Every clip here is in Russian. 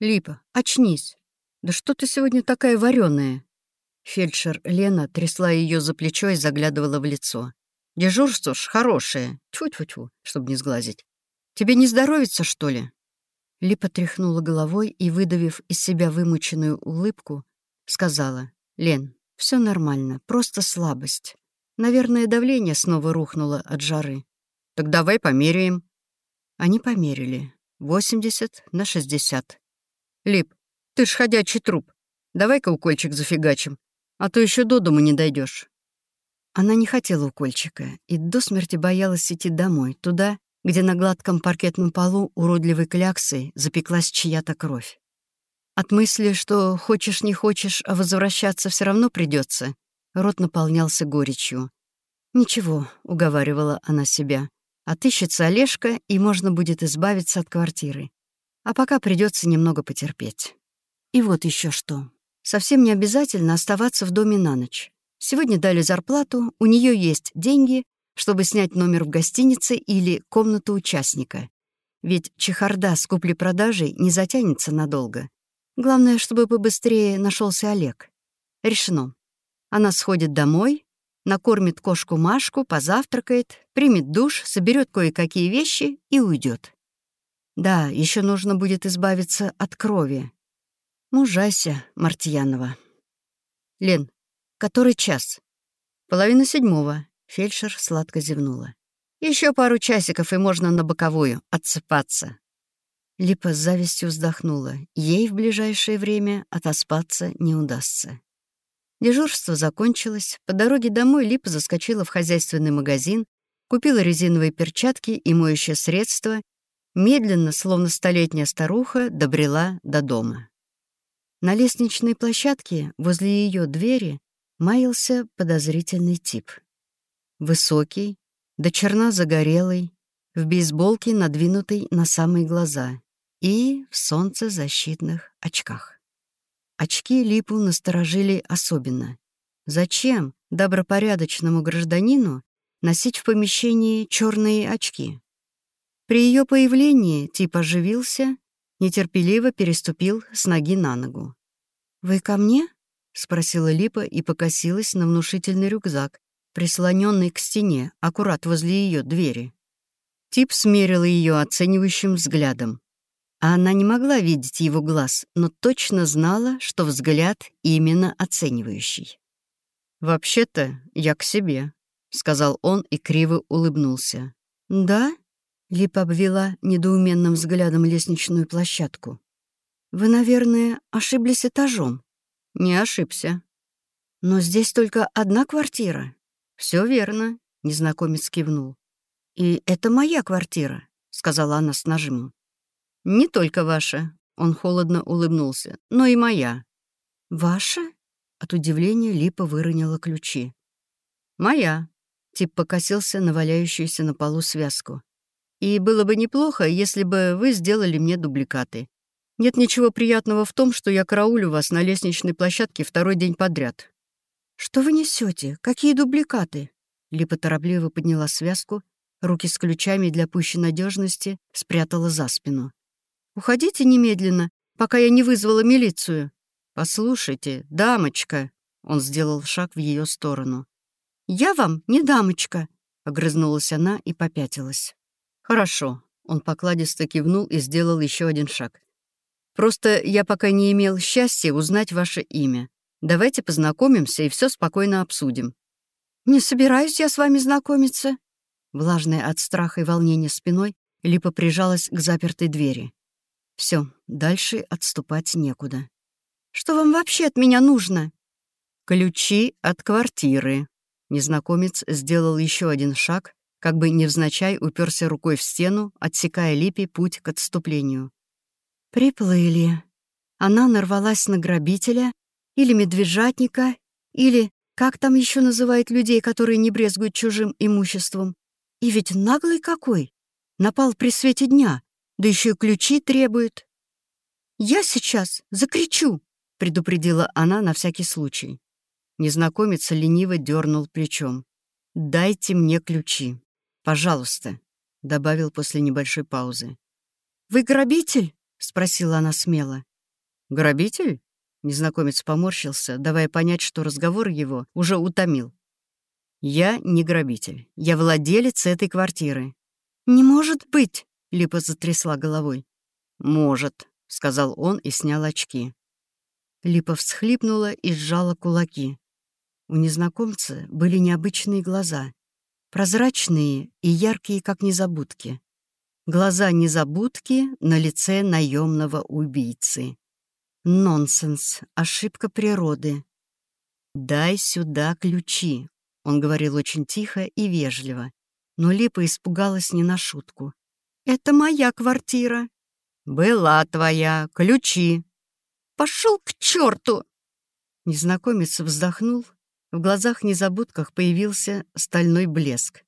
Липа, очнись. Да что ты сегодня такая вареная? Фельдшер Лена трясла ее за плечо и заглядывала в лицо. Дежурство ж хорошее. Тьфу-тьфу-тьфу, чтобы не сглазить. Тебе не здоровится, что ли? Липа тряхнула головой и, выдавив из себя вымученную улыбку, сказала, «Лен, все нормально, просто слабость. Наверное, давление снова рухнуло от жары. Так давай померяем». Они померили. 80 на 60. «Лип, ты ж ходячий труп. Давай-ка укольчик зафигачим, а то еще до дома не дойдешь. Она не хотела укольчика и до смерти боялась идти домой, туда, где на гладком паркетном полу уродливой кляксой запеклась чья-то кровь. От мысли, что хочешь не хочешь, а возвращаться все равно придется, рот наполнялся горечью. «Ничего», — уговаривала она себя, — «отыщется Олежка, и можно будет избавиться от квартиры. А пока придется немного потерпеть. И вот еще что. Совсем не обязательно оставаться в доме на ночь. Сегодня дали зарплату, у нее есть деньги, чтобы снять номер в гостинице или комнату участника. Ведь чехарда с купли-продажей не затянется надолго. Главное, чтобы побыстрее нашелся Олег. Решено. Она сходит домой, накормит кошку Машку, позавтракает, примет душ, соберет кое-какие вещи и уйдет. Да, еще нужно будет избавиться от крови. Мужайся, Мартьянова. Лен, который час? Половина седьмого. Фельдшер сладко зевнула. Еще пару часиков, и можно на боковую отсыпаться. Липа с завистью вздохнула. Ей в ближайшее время отоспаться не удастся. Дежурство закончилось. По дороге домой Липа заскочила в хозяйственный магазин, купила резиновые перчатки и моющее средство медленно, словно столетняя старуха, добрела до дома. На лестничной площадке возле ее двери маялся подозрительный тип. Высокий, до черна загорелый, в бейсболке, надвинутой на самые глаза, и в солнцезащитных очках. Очки Липу насторожили особенно. Зачем добропорядочному гражданину носить в помещении черные очки? При ее появлении тип оживился, нетерпеливо переступил с ноги на ногу. «Вы ко мне?» — спросила Липа и покосилась на внушительный рюкзак, прислоненный к стене, аккурат возле ее двери. Тип смерил ее оценивающим взглядом. А она не могла видеть его глаз, но точно знала, что взгляд именно оценивающий. «Вообще-то я к себе», — сказал он и криво улыбнулся. «Да?» Липа обвела недоуменным взглядом лестничную площадку. «Вы, наверное, ошиблись этажом?» «Не ошибся». «Но здесь только одна квартира». Все верно», — незнакомец кивнул. «И это моя квартира», — сказала она с нажимом. «Не только ваша», — он холодно улыбнулся, — «но и моя». «Ваша?» — от удивления Липа выронила ключи. «Моя», — тип покосился на валяющуюся на полу связку. И было бы неплохо, если бы вы сделали мне дубликаты. Нет ничего приятного в том, что я караулю вас на лестничной площадке второй день подряд». «Что вы несете? Какие дубликаты?» Липа торопливо подняла связку, руки с ключами для пущей надежности спрятала за спину. «Уходите немедленно, пока я не вызвала милицию». «Послушайте, дамочка», — он сделал шаг в ее сторону. «Я вам не дамочка», — огрызнулась она и попятилась. «Хорошо». Он покладисто кивнул и сделал еще один шаг. «Просто я пока не имел счастья узнать ваше имя. Давайте познакомимся и все спокойно обсудим». «Не собираюсь я с вами знакомиться». Влажная от страха и волнения спиной, Липа прижалась к запертой двери. Все, дальше отступать некуда. «Что вам вообще от меня нужно?» «Ключи от квартиры». Незнакомец сделал еще один шаг, как бы невзначай уперся рукой в стену, отсекая Липе путь к отступлению. Приплыли. Она нарвалась на грабителя или медвежатника, или как там еще называют людей, которые не брезгуют чужим имуществом. И ведь наглый какой! Напал при свете дня, да еще и ключи требует. «Я сейчас закричу!» — предупредила она на всякий случай. Незнакомец лениво дернул плечом. «Дайте мне ключи». «Пожалуйста», — добавил после небольшой паузы. «Вы грабитель?» — спросила она смело. «Грабитель?» — незнакомец поморщился, давая понять, что разговор его уже утомил. «Я не грабитель. Я владелец этой квартиры». «Не может быть!» — Липа затрясла головой. «Может», — сказал он и снял очки. Липа всхлипнула и сжала кулаки. У незнакомца были необычные глаза. Прозрачные и яркие, как незабудки. Глаза незабудки на лице наемного убийцы. Нонсенс, ошибка природы. «Дай сюда ключи», — он говорил очень тихо и вежливо. Но Липа испугалась не на шутку. «Это моя квартира». «Была твоя. Ключи». «Пошел к черту!» Незнакомец вздохнул. В глазах незабудках появился стальной блеск.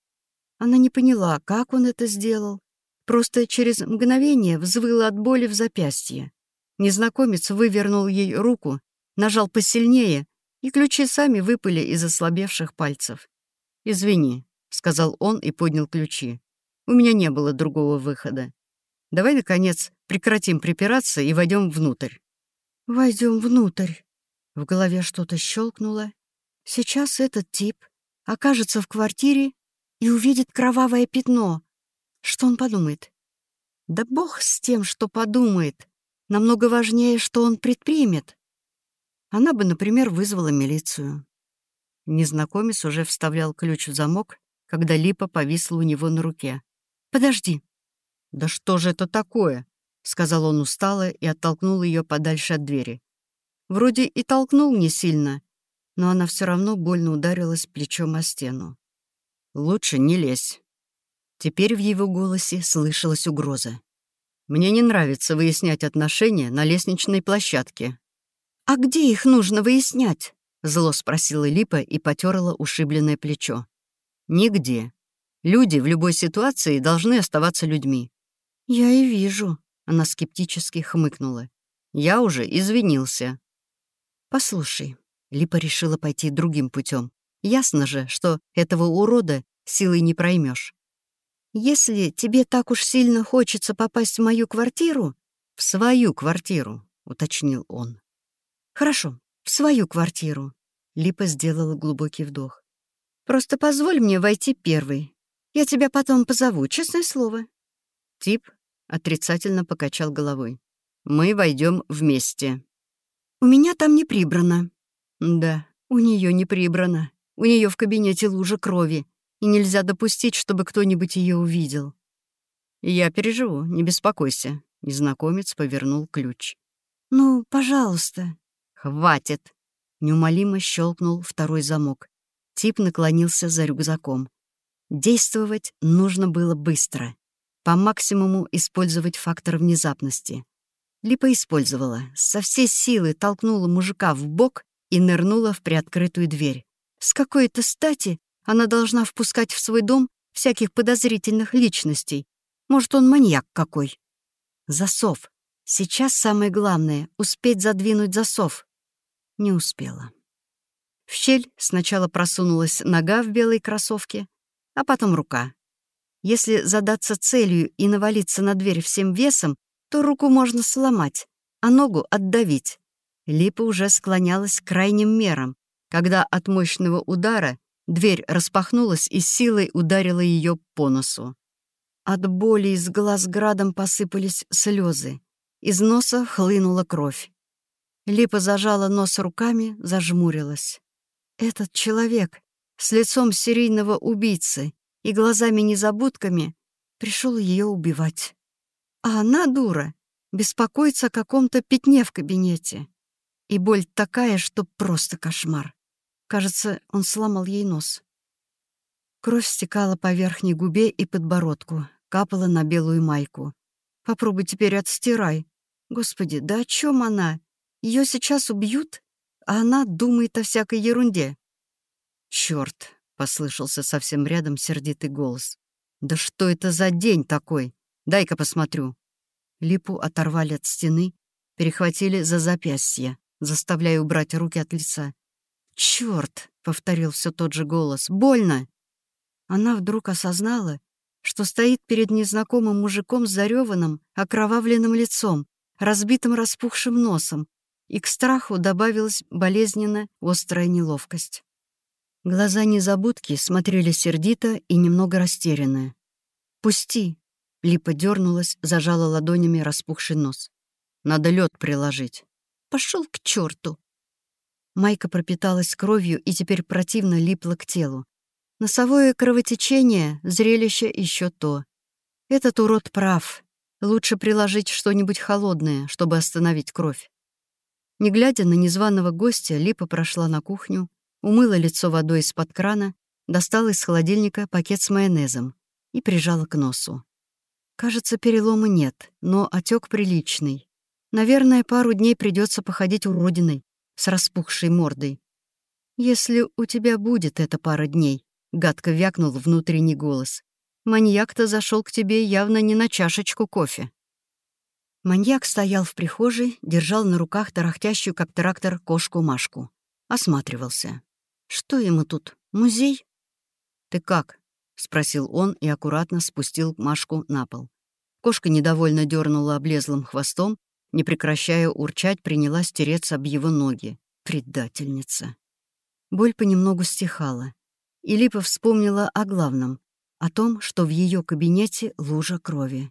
Она не поняла, как он это сделал, Просто через мгновение взвыла от боли в запястье. Незнакомец вывернул ей руку, нажал посильнее, и ключи сами выпали из ослабевших пальцев. «Извини», — сказал он и поднял ключи. «У меня не было другого выхода. Давай, наконец, прекратим припираться и войдем внутрь». «Войдем внутрь». В голове что-то щелкнуло. Сейчас этот тип окажется в квартире и увидит кровавое пятно, что он подумает? Да бог с тем, что подумает. Намного важнее, что он предпримет. Она бы, например, вызвала милицию. Незнакомец уже вставлял ключ в замок, когда липа повисла у него на руке. «Подожди». «Да что же это такое?» — сказал он устало и оттолкнул ее подальше от двери. Вроде и толкнул не сильно, но она все равно больно ударилась плечом о стену. «Лучше не лезь». Теперь в его голосе слышалась угроза. «Мне не нравится выяснять отношения на лестничной площадке». «А где их нужно выяснять?» — зло спросила Липа и потерла ушибленное плечо. «Нигде. Люди в любой ситуации должны оставаться людьми». «Я и вижу», — она скептически хмыкнула. «Я уже извинился». «Послушай», — Липа решила пойти другим путем. «Ясно же, что этого урода силой не проймешь. «Если тебе так уж сильно хочется попасть в мою квартиру...» «В свою квартиру», — уточнил он. «Хорошо, в свою квартиру». Липа сделала глубокий вдох. «Просто позволь мне войти первой. Я тебя потом позову, честное слово». Тип отрицательно покачал головой. «Мы войдем вместе». «У меня там не прибрано». «Да, у нее не прибрано. У нее в кабинете лужа крови и нельзя допустить, чтобы кто-нибудь ее увидел. «Я переживу, не беспокойся», — незнакомец повернул ключ. «Ну, пожалуйста». «Хватит!» — неумолимо щелкнул второй замок. Тип наклонился за рюкзаком. Действовать нужно было быстро. По максимуму использовать фактор внезапности. Липа использовала, со всей силы толкнула мужика в бок и нырнула в приоткрытую дверь. С какой-то стати она должна впускать в свой дом всяких подозрительных личностей. Может, он маньяк какой. Засов. Сейчас самое главное — успеть задвинуть засов. Не успела. В щель сначала просунулась нога в белой кроссовке, а потом рука. Если задаться целью и навалиться на дверь всем весом, то руку можно сломать, а ногу отдавить. Липа уже склонялась к крайним мерам, когда от мощного удара Дверь распахнулась и силой ударила ее по носу. От боли из глаз градом посыпались слезы. Из носа хлынула кровь. Липа зажала нос руками, зажмурилась. Этот человек с лицом серийного убийцы и глазами-незабудками пришел ее убивать. А она, дура, беспокоится о каком-то пятне в кабинете. И боль такая, что просто кошмар. Кажется, он сломал ей нос. Кровь стекала по верхней губе и подбородку, капала на белую майку. «Попробуй теперь отстирай. Господи, да о чем она? Ее сейчас убьют, а она думает о всякой ерунде». «Черт!» — послышался совсем рядом сердитый голос. «Да что это за день такой? Дай-ка посмотрю». Липу оторвали от стены, перехватили за запястье, заставляя убрать руки от лица. «Чёрт!» — повторил все тот же голос. «Больно!» Она вдруг осознала, что стоит перед незнакомым мужиком с зареванным, окровавленным лицом, разбитым распухшим носом, и к страху добавилась болезненно острая неловкость. Глаза незабудки смотрели сердито и немного растерянно. «Пусти!» — Липа дернулась, зажала ладонями распухший нос. «Надо лед приложить». Пошел к черту! Майка пропиталась кровью и теперь противно липла к телу. Носовое кровотечение — зрелище еще то. Этот урод прав. Лучше приложить что-нибудь холодное, чтобы остановить кровь. Не глядя на незваного гостя, Липа прошла на кухню, умыла лицо водой из-под крана, достала из холодильника пакет с майонезом и прижала к носу. Кажется, перелома нет, но отек приличный. Наверное, пару дней придется походить уродиной с распухшей мордой. «Если у тебя будет эта пара дней», — гадко вякнул внутренний голос. «Маньяк-то зашел к тебе явно не на чашечку кофе». Маньяк стоял в прихожей, держал на руках тарахтящую, как трактор, кошку Машку. Осматривался. Что ему тут, музей? «Ты как?» — спросил он и аккуратно спустил Машку на пол. Кошка недовольно дернула облезлым хвостом, не прекращая урчать, принялась тереться об его ноги. Предательница. Боль понемногу стихала. И Липа вспомнила о главном — о том, что в ее кабинете лужа крови.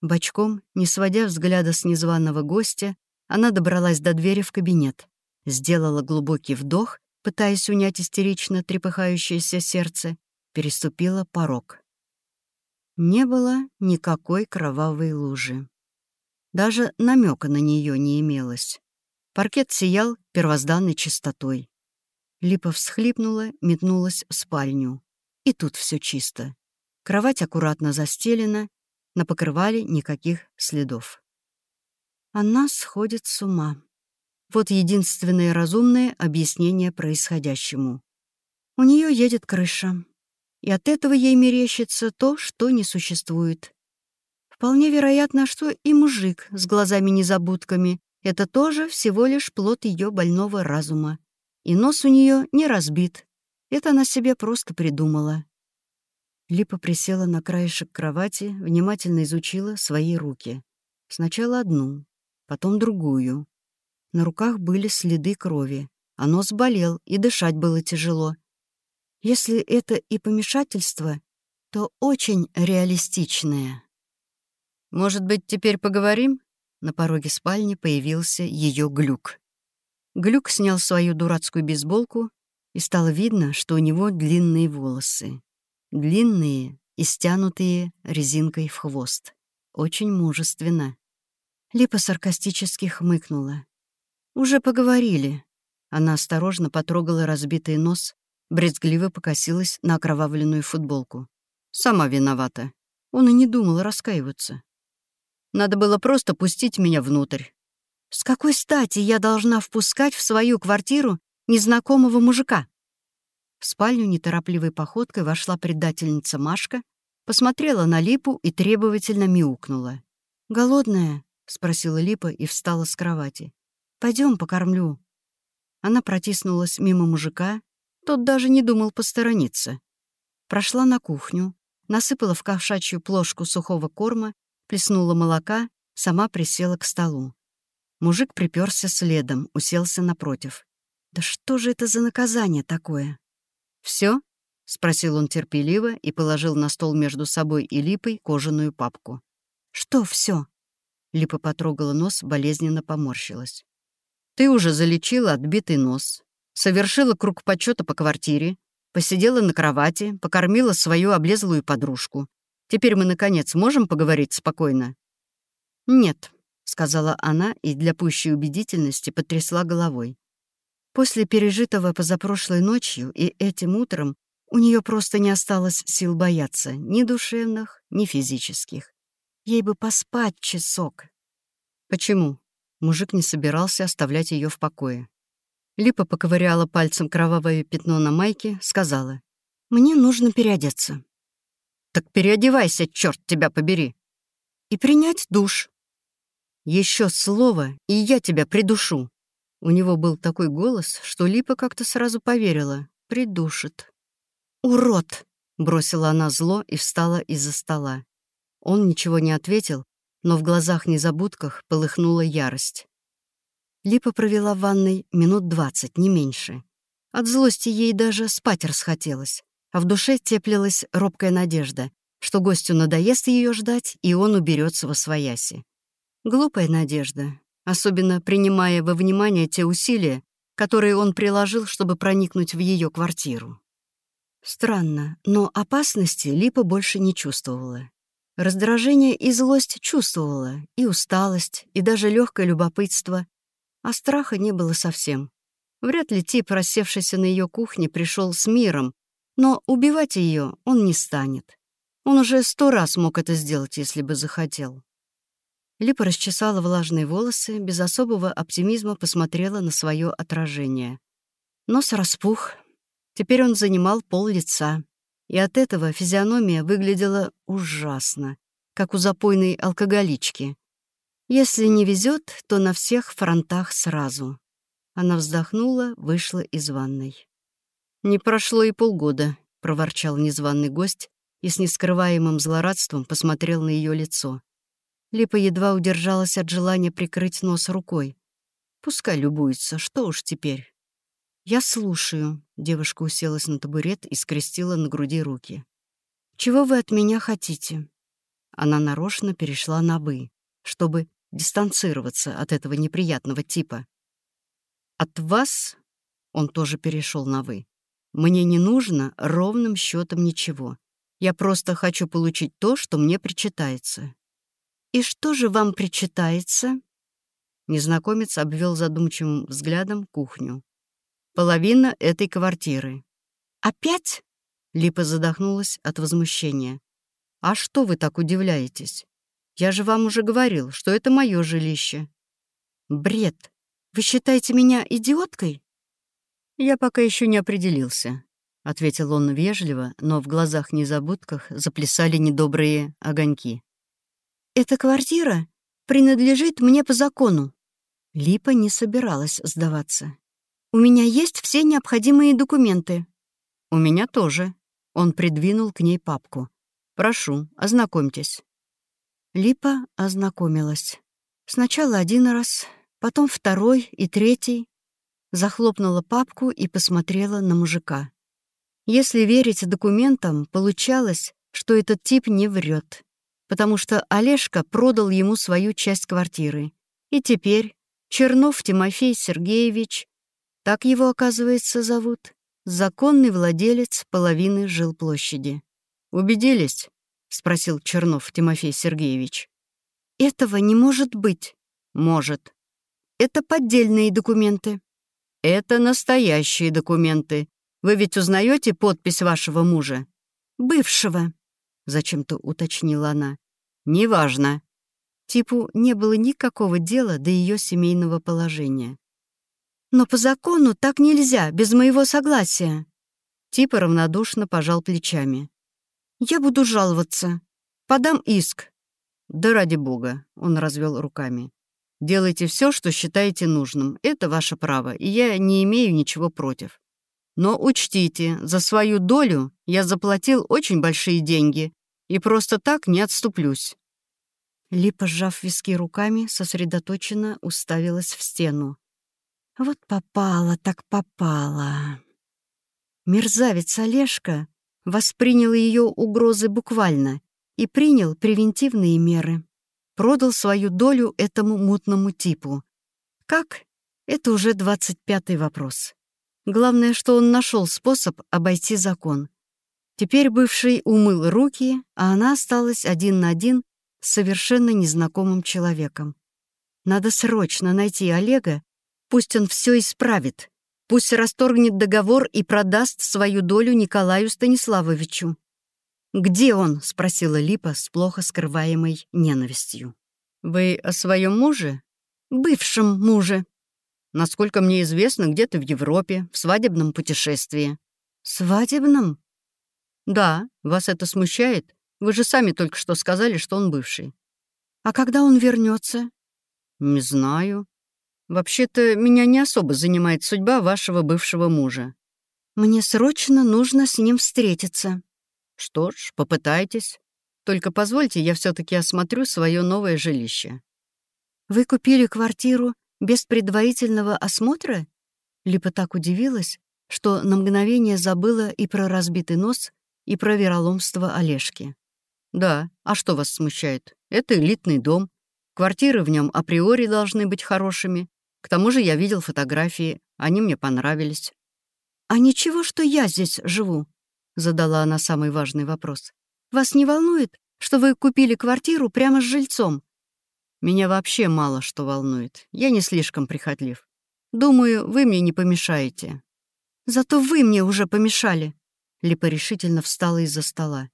Бочком, не сводя взгляда с незваного гостя, она добралась до двери в кабинет, сделала глубокий вдох пытаясь унять истерично трепыхающееся сердце, переступила порог. Не было никакой кровавой лужи. Даже намека на нее не имелось. Паркет сиял первозданной чистотой. Липа всхлипнула, метнулась в спальню. И тут все чисто. Кровать аккуратно застелена, на покрывале никаких следов. Она сходит с ума. Вот единственное разумное объяснение происходящему. У нее едет крыша, и от этого ей мерещится то, что не существует. Вполне вероятно, что и мужик с глазами-незабудками — это тоже всего лишь плод ее больного разума. И нос у нее не разбит. Это она себе просто придумала. Липа присела на краешек кровати, внимательно изучила свои руки. Сначала одну, потом другую. На руках были следы крови, а нос болел, и дышать было тяжело. Если это и помешательство, то очень реалистичное. «Может быть, теперь поговорим?» На пороге спальни появился ее глюк. Глюк снял свою дурацкую бейсболку, и стало видно, что у него длинные волосы. Длинные и стянутые резинкой в хвост. Очень мужественно. Липа саркастически хмыкнула. «Уже поговорили». Она осторожно потрогала разбитый нос, брезгливо покосилась на окровавленную футболку. «Сама виновата. Он и не думал раскаиваться. Надо было просто пустить меня внутрь. С какой стати я должна впускать в свою квартиру незнакомого мужика?» В спальню неторопливой походкой вошла предательница Машка, посмотрела на Липу и требовательно мяукнула. «Голодная?» — спросила Липа и встала с кровати. Пойдем, покормлю». Она протиснулась мимо мужика, тот даже не думал посторониться. Прошла на кухню, насыпала в ковшачью плошку сухого корма, плеснула молока, сама присела к столу. Мужик приперся следом, уселся напротив. «Да что же это за наказание такое?» Все? спросил он терпеливо и положил на стол между собой и Липой кожаную папку. «Что все? Липа потрогала нос, болезненно поморщилась. Ты уже залечила отбитый нос, совершила круг почета по квартире, посидела на кровати, покормила свою облезлую подружку. Теперь мы, наконец, можем поговорить спокойно?» «Нет», — сказала она и для пущей убедительности потрясла головой. После пережитого позапрошлой ночью и этим утром у нее просто не осталось сил бояться ни душевных, ни физических. Ей бы поспать часок. «Почему?» Мужик не собирался оставлять ее в покое. Липа поковыряла пальцем кровавое пятно на майке, сказала. «Мне нужно переодеться». «Так переодевайся, черт тебя побери!» «И принять душ». Еще слово, и я тебя придушу». У него был такой голос, что Липа как-то сразу поверила. «Придушит». «Урод!» — бросила она зло и встала из-за стола. Он ничего не ответил, но в глазах-незабудках полыхнула ярость. Липа провела в ванной минут двадцать, не меньше. От злости ей даже спать расхотелось, а в душе теплилась робкая надежда, что гостю надоест ее ждать, и он уберется во свояси. Глупая надежда, особенно принимая во внимание те усилия, которые он приложил, чтобы проникнуть в ее квартиру. Странно, но опасности Липа больше не чувствовала. Раздражение и злость чувствовала, и усталость, и даже легкое любопытство, а страха не было совсем. Вряд ли тип, рассевшийся на ее кухне, пришел с миром, но убивать ее он не станет. Он уже сто раз мог это сделать, если бы захотел. Липа расчесала влажные волосы, без особого оптимизма посмотрела на свое отражение. Нос распух. Теперь он занимал пол лица. И от этого физиономия выглядела ужасно, как у запойной алкоголички. Если не везет, то на всех фронтах сразу. Она вздохнула, вышла из ванной. «Не прошло и полгода», — проворчал незваный гость и с нескрываемым злорадством посмотрел на ее лицо. Липа едва удержалась от желания прикрыть нос рукой. Пускай любуется, что уж теперь. «Я слушаю», — девушка уселась на табурет и скрестила на груди руки. «Чего вы от меня хотите?» Она нарочно перешла на «вы», чтобы дистанцироваться от этого неприятного типа. «От вас...» — он тоже перешел на «вы». «Мне не нужно ровным счетом ничего. Я просто хочу получить то, что мне причитается. «И что же вам причитается?» Незнакомец обвел задумчивым взглядом кухню. «Половина этой квартиры». «Опять?» Липа задохнулась от возмущения. «А что вы так удивляетесь? Я же вам уже говорил, что это мое жилище». «Бред! Вы считаете меня идиоткой?» «Я пока еще не определился», — ответил он вежливо, но в глазах-незабудках заплясали недобрые огоньки. «Эта квартира принадлежит мне по закону». Липа не собиралась сдаваться. «У меня есть все необходимые документы». «У меня тоже». Он придвинул к ней папку. «Прошу, ознакомьтесь». Липа ознакомилась. Сначала один раз, потом второй и третий. Захлопнула папку и посмотрела на мужика. Если верить документам, получалось, что этот тип не врет потому что Олежка продал ему свою часть квартиры. И теперь Чернов Тимофей Сергеевич, так его, оказывается, зовут, законный владелец половины жилплощади. «Убедились?» — спросил Чернов Тимофей Сергеевич. «Этого не может быть». «Может». «Это поддельные документы». «Это настоящие документы. Вы ведь узнаете подпись вашего мужа?» «Бывшего», зачем-то уточнила она. «Неважно». Типу не было никакого дела до ее семейного положения. «Но по закону так нельзя, без моего согласия». Типа равнодушно пожал плечами. «Я буду жаловаться. Подам иск». «Да ради бога», — он развел руками. «Делайте все, что считаете нужным. Это ваше право, и я не имею ничего против. Но учтите, за свою долю я заплатил очень большие деньги, и просто так не отступлюсь». Липа, сжав виски руками, сосредоточенно уставилась в стену. «Вот попала, так попала». Мерзавец Олежка воспринял ее угрозы буквально и принял превентивные меры. Продал свою долю этому мутному типу. Как? Это уже двадцать пятый вопрос. Главное, что он нашел способ обойти закон. Теперь бывший умыл руки, а она осталась один на один с совершенно незнакомым человеком. Надо срочно найти Олега, пусть он все исправит, пусть расторгнет договор и продаст свою долю Николаю Станиславовичу. «Где он?» — спросила Липа с плохо скрываемой ненавистью. «Вы о своем муже?» «Бывшем муже». «Насколько мне известно, где-то в Европе, в свадебном путешествии». «Свадебном?» «Да, вас это смущает? Вы же сами только что сказали, что он бывший». «А когда он вернется? «Не знаю. Вообще-то меня не особо занимает судьба вашего бывшего мужа». «Мне срочно нужно с ним встретиться». «Что ж, попытайтесь. Только позвольте, я все таки осмотрю свое новое жилище». «Вы купили квартиру без предварительного осмотра?» Липа так удивилась, что на мгновение забыла и про разбитый нос, и про вероломство Олежки. «Да, а что вас смущает? Это элитный дом. Квартиры в нем априори должны быть хорошими. К тому же я видел фотографии, они мне понравились». «А ничего, что я здесь живу?» — задала она самый важный вопрос. «Вас не волнует, что вы купили квартиру прямо с жильцом?» «Меня вообще мало что волнует. Я не слишком прихотлив. Думаю, вы мне не помешаете». «Зато вы мне уже помешали». Липа решительно встала из-за стола.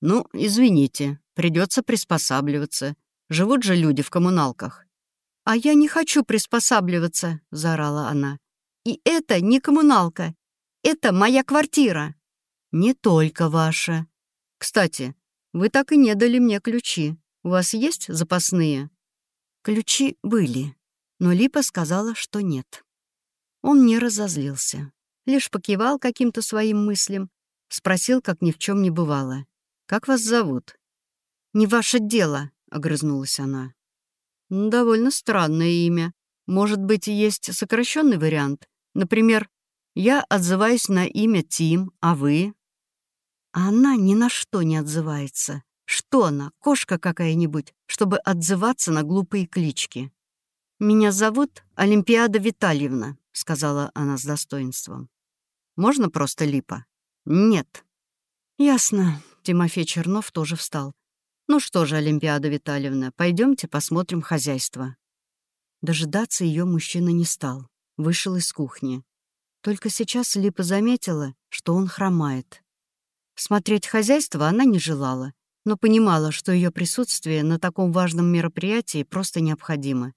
«Ну, извините, придется приспосабливаться. Живут же люди в коммуналках». «А я не хочу приспосабливаться», — заорала она. «И это не коммуналка. Это моя квартира». «Не только ваша. Кстати, вы так и не дали мне ключи. У вас есть запасные?» Ключи были, но Липа сказала, что нет. Он не разозлился лишь покивал каким-то своим мыслям, спросил, как ни в чем не бывало. «Как вас зовут?» «Не ваше дело», — огрызнулась она. «Довольно странное имя. Может быть, есть сокращенный вариант? Например, я отзываюсь на имя Тим, а вы?» А она ни на что не отзывается. Что она, кошка какая-нибудь, чтобы отзываться на глупые клички? «Меня зовут Олимпиада Витальевна», — сказала она с достоинством. Можно просто Липа?» «Нет». «Ясно». Тимофей Чернов тоже встал. «Ну что же, Олимпиада Витальевна, пойдемте посмотрим хозяйство». Дожидаться ее мужчина не стал. Вышел из кухни. Только сейчас Липа заметила, что он хромает. Смотреть хозяйство она не желала, но понимала, что ее присутствие на таком важном мероприятии просто необходимо.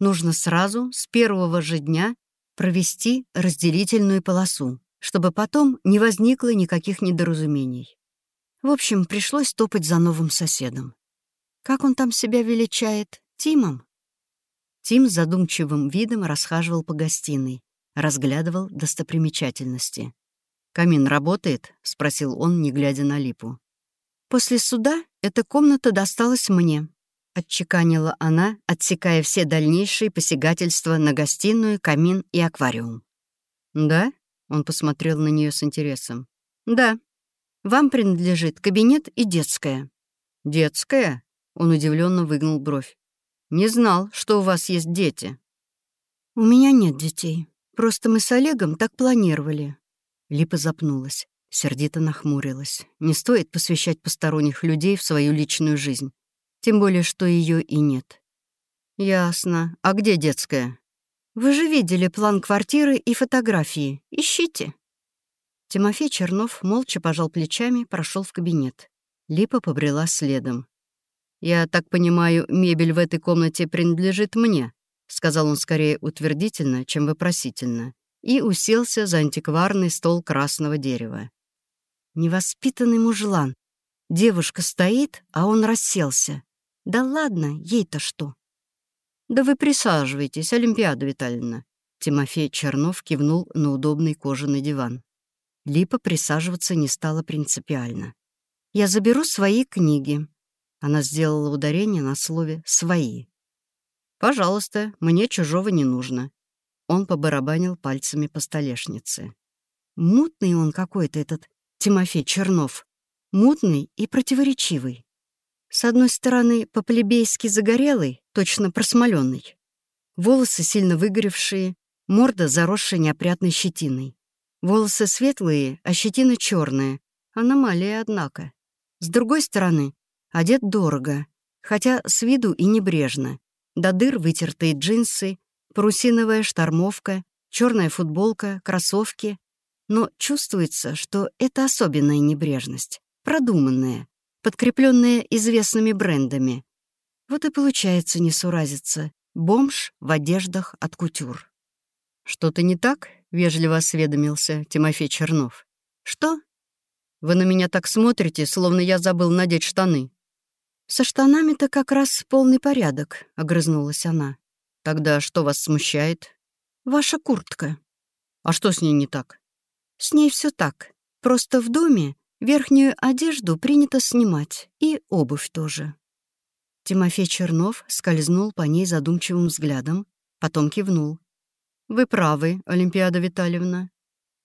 Нужно сразу, с первого же дня, провести разделительную полосу чтобы потом не возникло никаких недоразумений. В общем, пришлось топать за новым соседом. Как он там себя величает? Тимом? Тим с задумчивым видом расхаживал по гостиной, разглядывал достопримечательности. «Камин работает?» — спросил он, не глядя на Липу. «После суда эта комната досталась мне», — отчеканила она, отсекая все дальнейшие посягательства на гостиную, камин и аквариум. «Да?» Он посмотрел на нее с интересом. «Да. Вам принадлежит кабинет и детская». «Детская?» Он удивленно выгнул бровь. «Не знал, что у вас есть дети». «У меня нет детей. Просто мы с Олегом так планировали». Липа запнулась, сердито нахмурилась. Не стоит посвящать посторонних людей в свою личную жизнь. Тем более, что ее и нет. «Ясно. А где детская?» Вы же видели план квартиры и фотографии. Ищите». Тимофей Чернов молча пожал плечами, прошел в кабинет. Липа побрела следом. «Я так понимаю, мебель в этой комнате принадлежит мне», сказал он скорее утвердительно, чем вопросительно, и уселся за антикварный стол красного дерева. Невоспитанный мужлан. Девушка стоит, а он расселся. Да ладно, ей-то что? «Да вы присаживайтесь, Олимпиада Витальевна». Тимофей Чернов кивнул на удобный кожаный диван. Липа присаживаться не стала принципиально. «Я заберу свои книги». Она сделала ударение на слове «свои». «Пожалуйста, мне чужого не нужно». Он побарабанил пальцами по столешнице. Мутный он какой-то этот Тимофей Чернов. Мутный и противоречивый. С одной стороны, по-плебейски загорелый, точно просмоленный. Волосы сильно выгоревшие, морда заросшая неопрятной щетиной. Волосы светлые, а щетина черная. Аномалия, однако. С другой стороны, одет дорого, хотя с виду и небрежно. До дыр вытертые джинсы, парусиновая штормовка, черная футболка, кроссовки. Но чувствуется, что это особенная небрежность, продуманная, подкрепленные известными брендами. Вот и получается несуразица. Бомж в одеждах от кутюр. «Что-то не так?» — вежливо осведомился Тимофей Чернов. «Что?» «Вы на меня так смотрите, словно я забыл надеть штаны». «Со штанами-то как раз полный порядок», — огрызнулась она. «Тогда что вас смущает?» «Ваша куртка». «А что с ней не так?» «С ней все так. Просто в доме Верхнюю одежду принято снимать, и обувь тоже. Тимофей Чернов скользнул по ней задумчивым взглядом, потом кивнул. «Вы правы, Олимпиада Витальевна».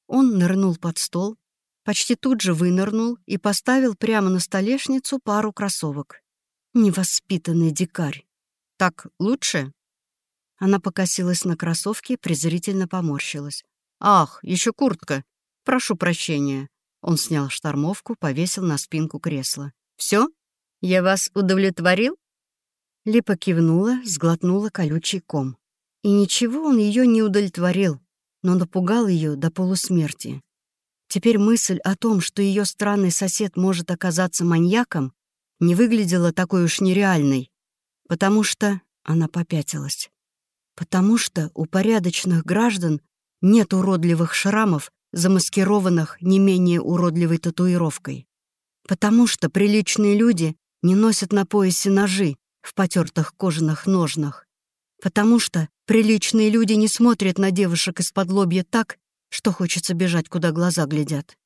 Он нырнул под стол, почти тут же вынырнул и поставил прямо на столешницу пару кроссовок. Невоспитанный дикарь. «Так лучше?» Она покосилась на кроссовки, презрительно поморщилась. «Ах, еще куртка! Прошу прощения». Он снял штормовку, повесил на спинку кресла. Все? Я вас удовлетворил?» Липа кивнула, сглотнула колючий ком. И ничего он ее не удовлетворил, но напугал ее до полусмерти. Теперь мысль о том, что ее странный сосед может оказаться маньяком, не выглядела такой уж нереальной, потому что она попятилась. Потому что у порядочных граждан нет уродливых шрамов, замаскированных не менее уродливой татуировкой. Потому что приличные люди не носят на поясе ножи, в потертых кожаных ножнах. Потому что приличные люди не смотрят на девушек из-под лобья так, что хочется бежать, куда глаза глядят.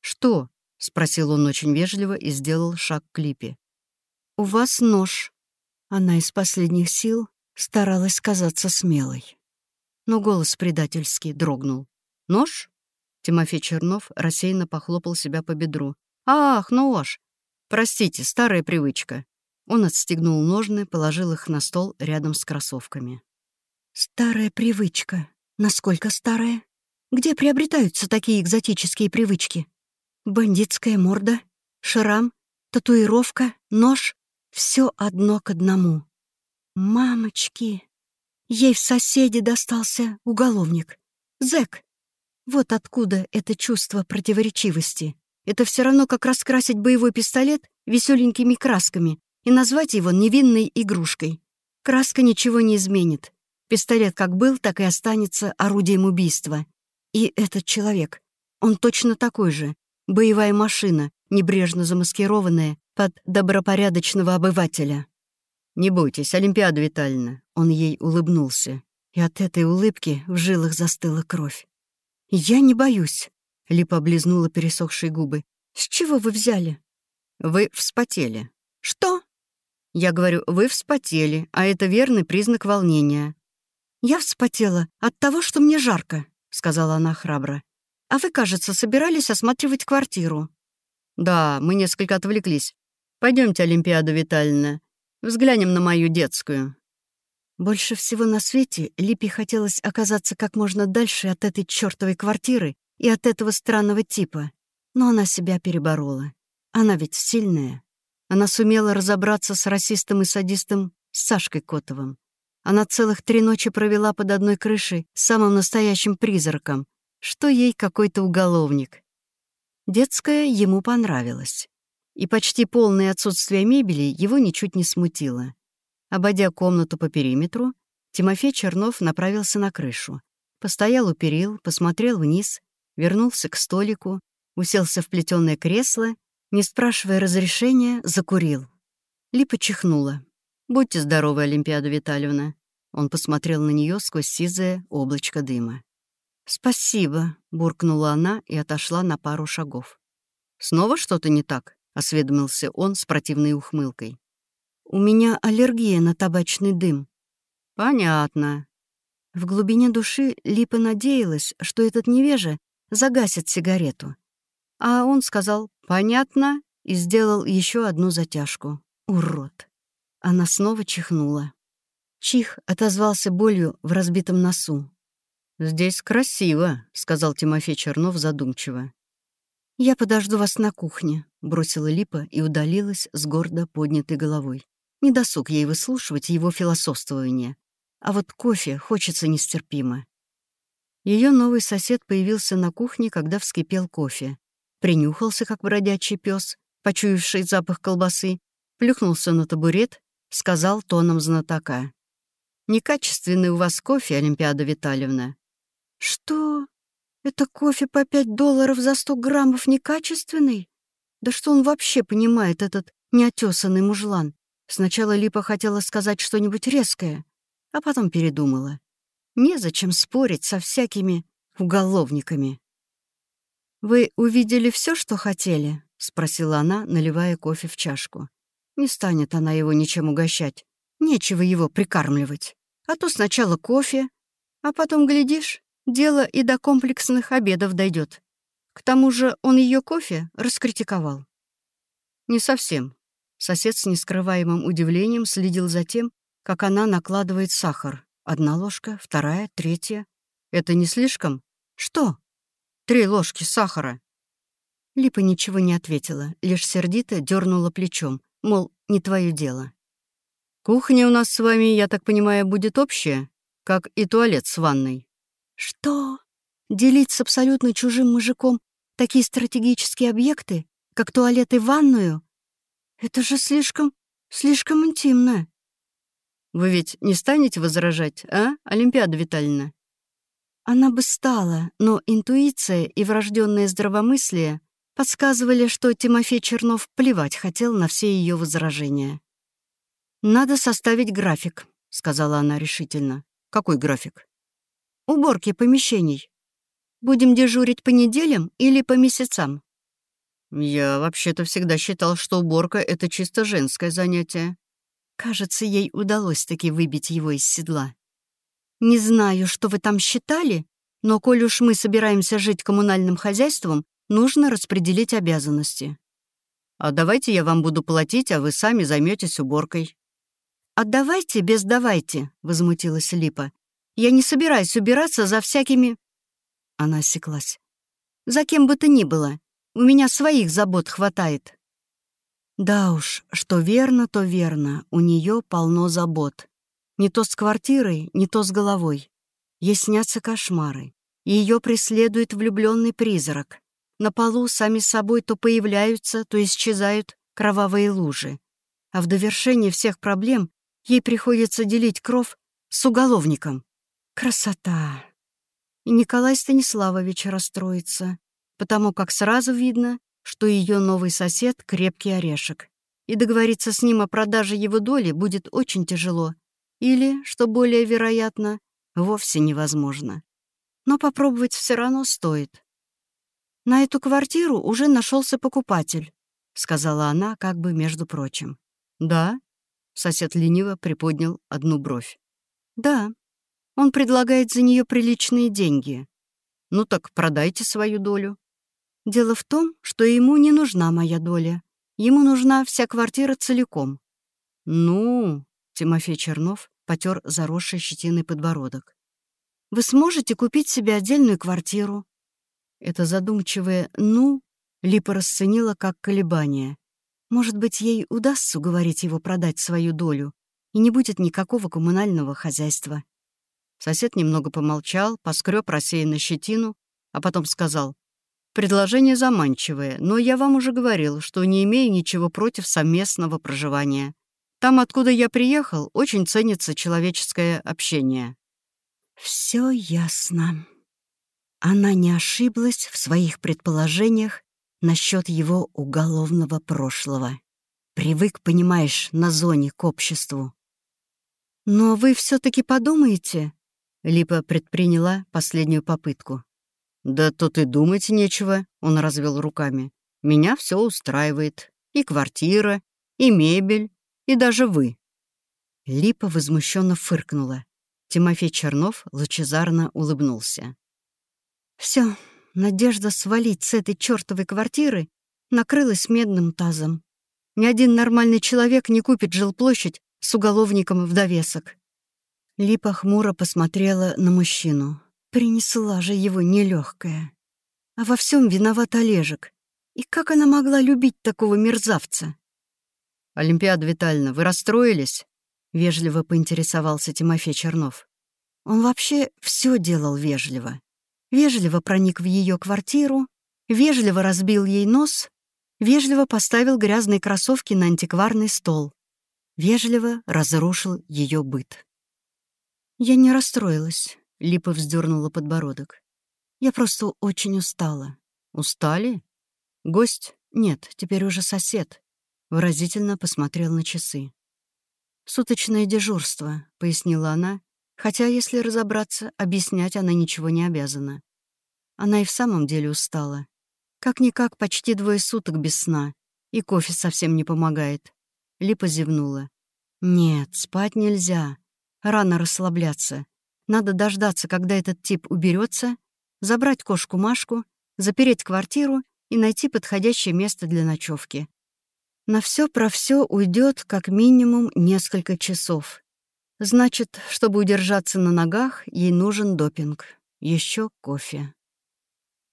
«Что?» — спросил он очень вежливо и сделал шаг к Липе. «У вас нож». Она из последних сил старалась казаться смелой. Но голос предательский дрогнул. «Нож?» Тимофей Чернов рассеянно похлопал себя по бедру. «Ах, нож! Простите, старая привычка. Он отстегнул ножны, положил их на стол рядом с кроссовками. «Старая привычка. Насколько старая? Где приобретаются такие экзотические привычки? Бандитская морда, шрам, татуировка, нож — все одно к одному. Мамочки! Ей в соседе достался уголовник. Зэк. Вот откуда это чувство противоречивости. Это все равно, как раскрасить боевой пистолет веселенькими красками и назвать его невинной игрушкой. Краска ничего не изменит. Пистолет как был, так и останется орудием убийства. И этот человек, он точно такой же. Боевая машина, небрежно замаскированная под добропорядочного обывателя. «Не бойтесь, Олимпиада Витальевна», — он ей улыбнулся. И от этой улыбки в жилах застыла кровь. «Я не боюсь», — Липа облизнула пересохшие губы. «С чего вы взяли?» «Вы вспотели». «Что?» Я говорю, вы вспотели, а это верный признак волнения. «Я вспотела от того, что мне жарко», — сказала она храбро. «А вы, кажется, собирались осматривать квартиру». «Да, мы несколько отвлеклись. Пойдемте, Олимпиада Витальевна, взглянем на мою детскую». Больше всего на свете Липе хотелось оказаться как можно дальше от этой чёртовой квартиры и от этого странного типа. Но она себя переборола. Она ведь сильная. Она сумела разобраться с расистом и садистом Сашкой Котовым. Она целых три ночи провела под одной крышей с самым настоящим призраком, что ей какой-то уголовник. Детская ему понравилась. И почти полное отсутствие мебели его ничуть не смутило. Обойдя комнату по периметру, Тимофей Чернов направился на крышу. Постоял у перил, посмотрел вниз, вернулся к столику, уселся в плетёное кресло не спрашивая разрешения, закурил. Липа чихнула. «Будьте здоровы, Олимпиада Витальевна». Он посмотрел на нее сквозь сизое облачко дыма. «Спасибо», — буркнула она и отошла на пару шагов. «Снова что-то не так?» — осведомился он с противной ухмылкой. «У меня аллергия на табачный дым». «Понятно». В глубине души Липа надеялась, что этот невежа загасит сигарету. А он сказал «понятно» и сделал еще одну затяжку. Урод. Она снова чихнула. Чих отозвался болью в разбитом носу. «Здесь красиво», — сказал Тимофей Чернов задумчиво. «Я подожду вас на кухне», — бросила Липа и удалилась с гордо поднятой головой. Не досуг ей выслушивать его философствование. А вот кофе хочется нестерпимо. Ее новый сосед появился на кухне, когда вскипел кофе принюхался, как бродячий пес, почуявший запах колбасы, плюхнулся на табурет, сказал тоном знатока. «Некачественный у вас кофе, Олимпиада Витальевна». «Что? Это кофе по пять долларов за сто граммов некачественный? Да что он вообще понимает, этот неотесанный мужлан?» Сначала Липа хотела сказать что-нибудь резкое, а потом передумала. Незачем спорить со всякими уголовниками. «Вы увидели все, что хотели?» — спросила она, наливая кофе в чашку. Не станет она его ничем угощать. Нечего его прикармливать. А то сначала кофе, а потом, глядишь, дело и до комплексных обедов дойдет. К тому же он ее кофе раскритиковал. Не совсем. Сосед с нескрываемым удивлением следил за тем, как она накладывает сахар. Одна ложка, вторая, третья. Это не слишком? Что? Три ложки сахара. Липа ничего не ответила, лишь сердито дернула плечом, мол, не твое дело. «Кухня у нас с вами, я так понимаю, будет общая, как и туалет с ванной». «Что? Делить с абсолютно чужим мужиком такие стратегические объекты, как туалет и ванную? Это же слишком, слишком интимно». «Вы ведь не станете возражать, а, Олимпиада Витальевна?» Она бы стала, но интуиция и врожденное здравомыслие подсказывали, что Тимофей Чернов плевать хотел на все ее возражения. «Надо составить график», — сказала она решительно. «Какой график?» «Уборки помещений. Будем дежурить по неделям или по месяцам?» «Я вообще-то всегда считал, что уборка — это чисто женское занятие». Кажется, ей удалось таки выбить его из седла. Не знаю, что вы там считали, но коль уж мы собираемся жить коммунальным хозяйством, нужно распределить обязанности. А давайте я вам буду платить, а вы сами займетесь уборкой. «Отдавайте без давайте», — возмутилась Липа. «Я не собираюсь убираться за всякими...» Она осеклась. «За кем бы то ни было. У меня своих забот хватает». Да уж, что верно, то верно. У нее полно забот. Не то с квартирой, не то с головой. Ей снятся кошмары. Ее преследует влюбленный призрак. На полу сами собой то появляются, то исчезают кровавые лужи. А в довершение всех проблем ей приходится делить кров с уголовником. Красота! И Николай Станиславович расстроится, потому как сразу видно, что ее новый сосед — крепкий орешек. И договориться с ним о продаже его доли будет очень тяжело, или, что более вероятно, вовсе невозможно. Но попробовать все равно стоит. «На эту квартиру уже нашелся покупатель», — сказала она, как бы между прочим. «Да?» — сосед лениво приподнял одну бровь. «Да. Он предлагает за нее приличные деньги. Ну так продайте свою долю». «Дело в том, что ему не нужна моя доля. Ему нужна вся квартира целиком». «Ну...» Тимофей Чернов потер заросший щетиной подбородок. «Вы сможете купить себе отдельную квартиру?» Это задумчивое «ну» Липа расценила как колебание. Может быть, ей удастся уговорить его продать свою долю, и не будет никакого коммунального хозяйства. Сосед немного помолчал, поскреб рассеянно щетину, а потом сказал, «Предложение заманчивое, но я вам уже говорил, что не имею ничего против совместного проживания. Там, откуда я приехал, очень ценится человеческое общение». Все ясно. Она не ошиблась в своих предположениях насчет его уголовного прошлого. Привык, понимаешь, на зоне к обществу. «Но вы все таки подумаете?» Липа предприняла последнюю попытку. «Да тут и думать нечего», — он развел руками. «Меня все устраивает. И квартира, и мебель, и даже вы». Липа возмущенно фыркнула. Тимофей Чернов лучезарно улыбнулся. Все, надежда свалить с этой чертовой квартиры накрылась медным тазом. Ни один нормальный человек не купит жилплощадь с уголовником в довесок. Липа хмуро посмотрела на мужчину. Принесла же его нелегкая. А во всем виноват Олежек. И как она могла любить такого мерзавца? «Олимпиада Витальевна, вы расстроились?» — вежливо поинтересовался Тимофей Чернов. Он вообще все делал вежливо. Вежливо проник в ее квартиру, вежливо разбил ей нос, вежливо поставил грязные кроссовки на антикварный стол, вежливо разрушил ее быт. Я не расстроилась, Липа вздернула подбородок. Я просто очень устала. Устали? Гость? Нет, теперь уже сосед выразительно посмотрел на часы. «Суточное дежурство», — пояснила она, хотя, если разобраться, объяснять она ничего не обязана. Она и в самом деле устала. Как-никак почти двое суток без сна, и кофе совсем не помогает. Липа зевнула. Нет, спать нельзя. Рано расслабляться. Надо дождаться, когда этот тип уберется, забрать кошку Машку, запереть квартиру и найти подходящее место для ночевки. На все про все уйдет как минимум несколько часов. Значит, чтобы удержаться на ногах, ей нужен допинг. Еще кофе.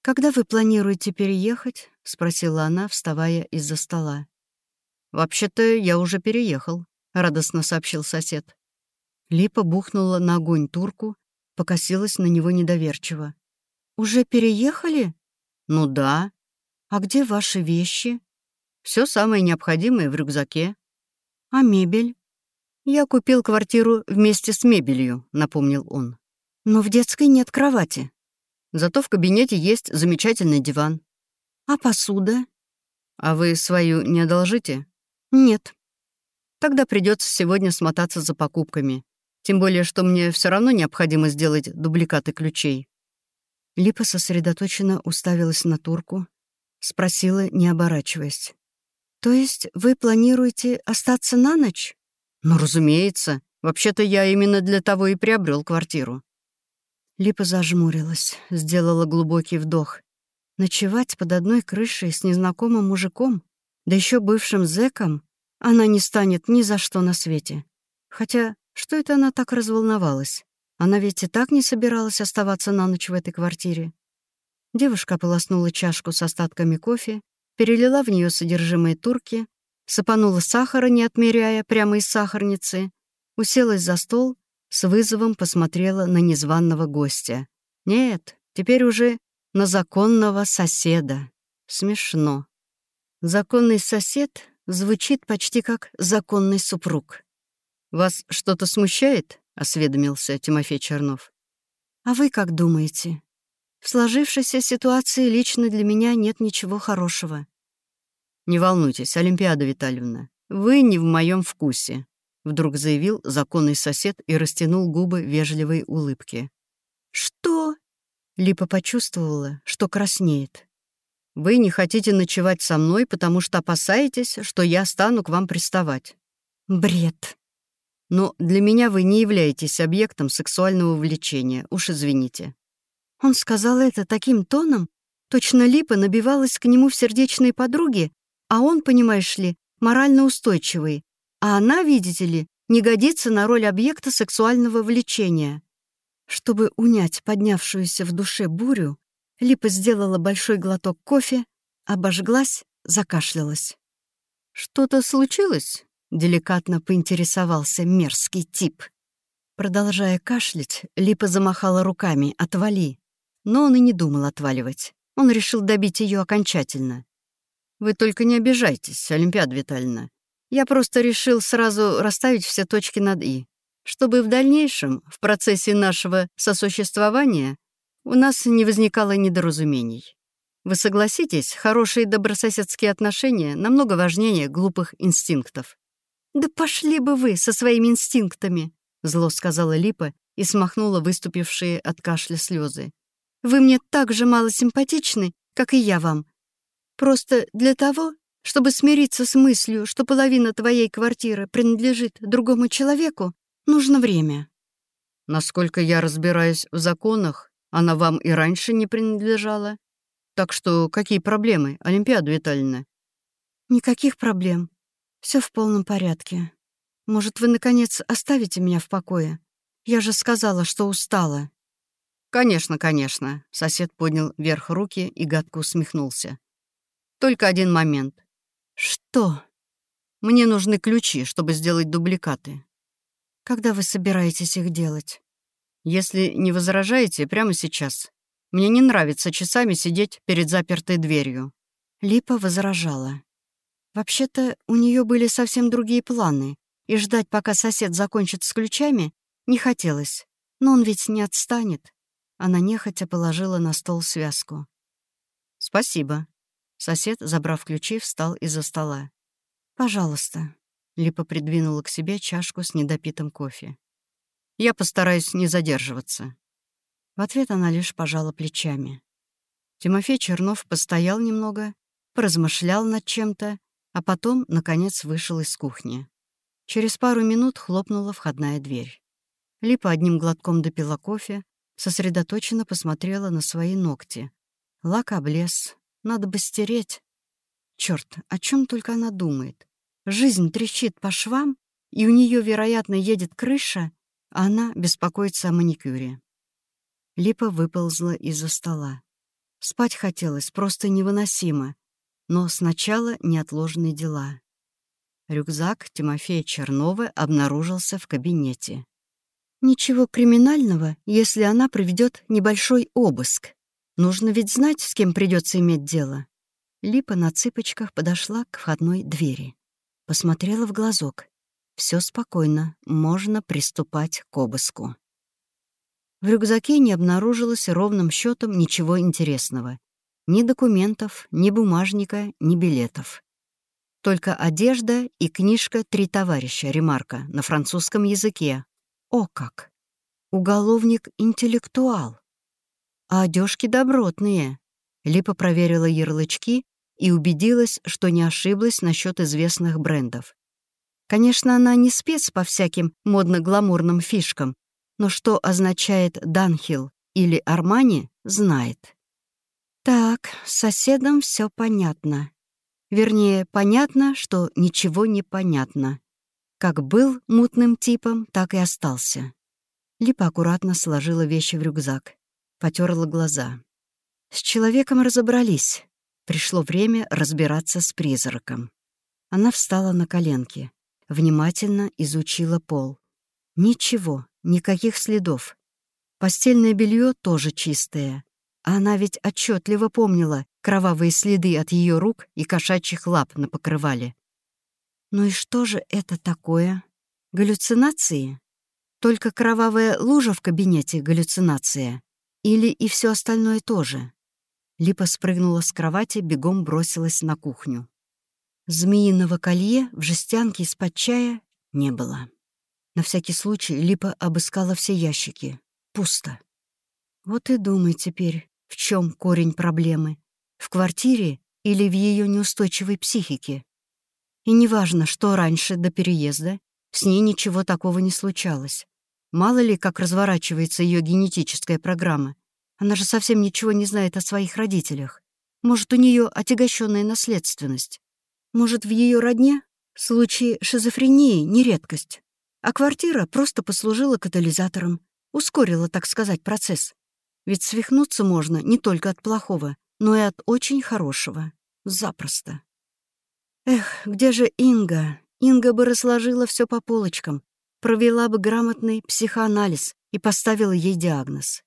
«Когда вы планируете переехать?» — спросила она, вставая из-за стола. «Вообще-то я уже переехал», — радостно сообщил сосед. Липа бухнула на огонь турку, покосилась на него недоверчиво. «Уже переехали?» «Ну да». «А где ваши вещи?» Все самое необходимое в рюкзаке. А мебель? Я купил квартиру вместе с мебелью, напомнил он. Но в детской нет кровати. Зато в кабинете есть замечательный диван. А посуда? А вы свою не одолжите? Нет. Тогда придется сегодня смотаться за покупками. Тем более, что мне все равно необходимо сделать дубликаты ключей. Липа сосредоточенно уставилась на турку, спросила, не оборачиваясь. «То есть вы планируете остаться на ночь?» «Ну, разумеется. Вообще-то я именно для того и приобрел квартиру». Липа зажмурилась, сделала глубокий вдох. Ночевать под одной крышей с незнакомым мужиком, да еще бывшим зэком, она не станет ни за что на свете. Хотя, что это она так разволновалась? Она ведь и так не собиралась оставаться на ночь в этой квартире. Девушка полоснула чашку с остатками кофе перелила в нее содержимое турки, сыпанула сахара, не отмеряя, прямо из сахарницы, уселась за стол, с вызовом посмотрела на незваного гостя. Нет, теперь уже на законного соседа. Смешно. Законный сосед звучит почти как законный супруг. «Вас что-то смущает?» — осведомился Тимофей Чернов. «А вы как думаете?» В сложившейся ситуации лично для меня нет ничего хорошего. «Не волнуйтесь, Олимпиада Витальевна, вы не в моем вкусе», — вдруг заявил законный сосед и растянул губы вежливой улыбки. «Что?» — Липа почувствовала, что краснеет. «Вы не хотите ночевать со мной, потому что опасаетесь, что я стану к вам приставать». «Бред», но для меня вы не являетесь объектом сексуального влечения, уж извините. Он сказал это таким тоном, точно Липа набивалась к нему в сердечной подруге, а он, понимаешь ли, морально устойчивый, а она, видите ли, не годится на роль объекта сексуального влечения. Чтобы унять поднявшуюся в душе бурю, Липа сделала большой глоток кофе, обожглась, закашлялась. «Что-то случилось?» — деликатно поинтересовался мерзкий тип. Продолжая кашлять, Липа замахала руками «Отвали!» Но он и не думал отваливать. Он решил добить ее окончательно. «Вы только не обижайтесь, Олимпиада Витальевна. Я просто решил сразу расставить все точки над «и», чтобы в дальнейшем, в процессе нашего сосуществования, у нас не возникало недоразумений. Вы согласитесь, хорошие добрососедские отношения намного важнее глупых инстинктов». «Да пошли бы вы со своими инстинктами», — зло сказала Липа и смахнула выступившие от кашля слезы. Вы мне так же мало симпатичны, как и я вам. Просто для того, чтобы смириться с мыслью, что половина твоей квартиры принадлежит другому человеку, нужно время. Насколько я разбираюсь в законах, она вам и раньше не принадлежала. Так что какие проблемы, Олимпиада Витальевна? Никаких проблем. Все в полном порядке. Может, вы, наконец, оставите меня в покое? Я же сказала, что устала. «Конечно, конечно», — сосед поднял вверх руки и гадко усмехнулся. «Только один момент». «Что?» «Мне нужны ключи, чтобы сделать дубликаты». «Когда вы собираетесь их делать?» «Если не возражаете, прямо сейчас. Мне не нравится часами сидеть перед запертой дверью». Липа возражала. Вообще-то у нее были совсем другие планы, и ждать, пока сосед закончит с ключами, не хотелось. Но он ведь не отстанет. Она нехотя положила на стол связку. «Спасибо». Сосед, забрав ключи, встал из-за стола. «Пожалуйста». Липа придвинула к себе чашку с недопитым кофе. «Я постараюсь не задерживаться». В ответ она лишь пожала плечами. Тимофей Чернов постоял немного, поразмышлял над чем-то, а потом, наконец, вышел из кухни. Через пару минут хлопнула входная дверь. Липа одним глотком допила кофе, сосредоточенно посмотрела на свои ногти. Лак облез, надо бы стереть. Черт, о чем только она думает. Жизнь трещит по швам, и у нее, вероятно, едет крыша, а она беспокоится о маникюре. Липа выползла из-за стола. Спать хотелось просто невыносимо, но сначала неотложные дела. Рюкзак Тимофея Чернова обнаружился в кабинете. Ничего криминального, если она проведет небольшой обыск. Нужно ведь знать, с кем придется иметь дело. Липа на цыпочках подошла к входной двери. Посмотрела в глазок. Все спокойно, можно приступать к обыску. В рюкзаке не обнаружилось ровным счетом ничего интересного. Ни документов, ни бумажника, ни билетов. Только одежда и книжка «Три товарища» ремарка на французском языке. О как! Уголовник-интеллектуал. А одежки добротные. Липа проверила ярлычки и убедилась, что не ошиблась насчет известных брендов. Конечно, она не спец по всяким модно-гламурным фишкам, но что означает «Данхил» или «Армани» знает. Так, с соседом все понятно. Вернее, понятно, что ничего не понятно. Как был мутным типом, так и остался. Липа аккуратно сложила вещи в рюкзак, потерла глаза. С человеком разобрались. Пришло время разбираться с призраком. Она встала на коленки, внимательно изучила пол. Ничего, Никаких следов. Постельное белье тоже чистое. Она ведь отчетливо помнила кровавые следы от ее рук и кошачьих лап на покрывале. Ну и что же это такое? Галлюцинации? Только кровавая лужа в кабинете — галлюцинация? Или и все остальное тоже? Липа спрыгнула с кровати, бегом бросилась на кухню. Змеиного колье в жестянке из-под чая не было. На всякий случай Липа обыскала все ящики. Пусто. Вот и думай теперь, в чем корень проблемы. В квартире или в ее неустойчивой психике. И неважно, что раньше, до переезда, с ней ничего такого не случалось. Мало ли, как разворачивается ее генетическая программа. Она же совсем ничего не знает о своих родителях. Может, у нее отягощенная наследственность. Может, в ее родне случаи шизофрении не редкость. А квартира просто послужила катализатором, ускорила, так сказать, процесс. Ведь свихнуться можно не только от плохого, но и от очень хорошего. Запросто. Эх, где же Инга? Инга бы разложила все по полочкам, провела бы грамотный психоанализ и поставила ей диагноз.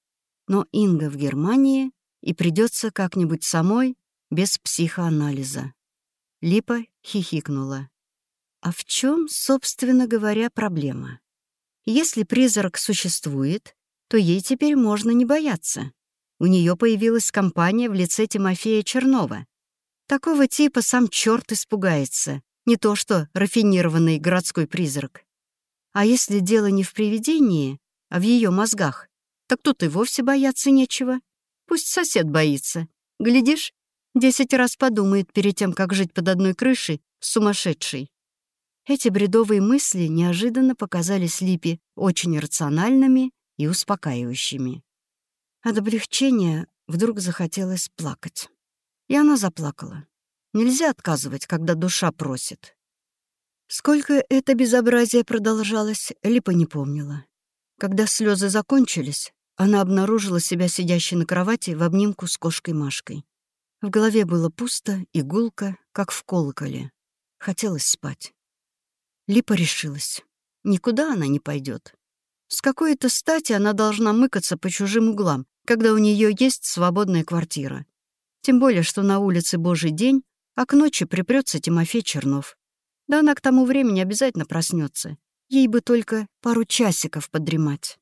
Но Инга в Германии, и придется как-нибудь самой без психоанализа. Липа хихикнула. А в чем, собственно говоря, проблема? Если призрак существует, то ей теперь можно не бояться. У нее появилась компания в лице Тимофея Чернова. Такого типа сам черт испугается, не то что рафинированный городской призрак. А если дело не в привидении, а в ее мозгах, так тут и вовсе бояться нечего. Пусть сосед боится. Глядишь, десять раз подумает перед тем, как жить под одной крышей с сумасшедшей. Эти бредовые мысли неожиданно показались Липе очень рациональными и успокаивающими. От облегчения вдруг захотелось плакать. И она заплакала. Нельзя отказывать, когда душа просит. Сколько это безобразие продолжалось, Липа не помнила. Когда слезы закончились, она обнаружила себя сидящей на кровати в обнимку с кошкой Машкой. В голове было пусто и как в колоколе. Хотелось спать. Липа решилась. Никуда она не пойдет. С какой-то стати она должна мыкаться по чужим углам, когда у нее есть свободная квартира. Тем более, что на улице Божий день, а к ночи припрется Тимофей Чернов. Да она к тому времени обязательно проснется. Ей бы только пару часиков подремать.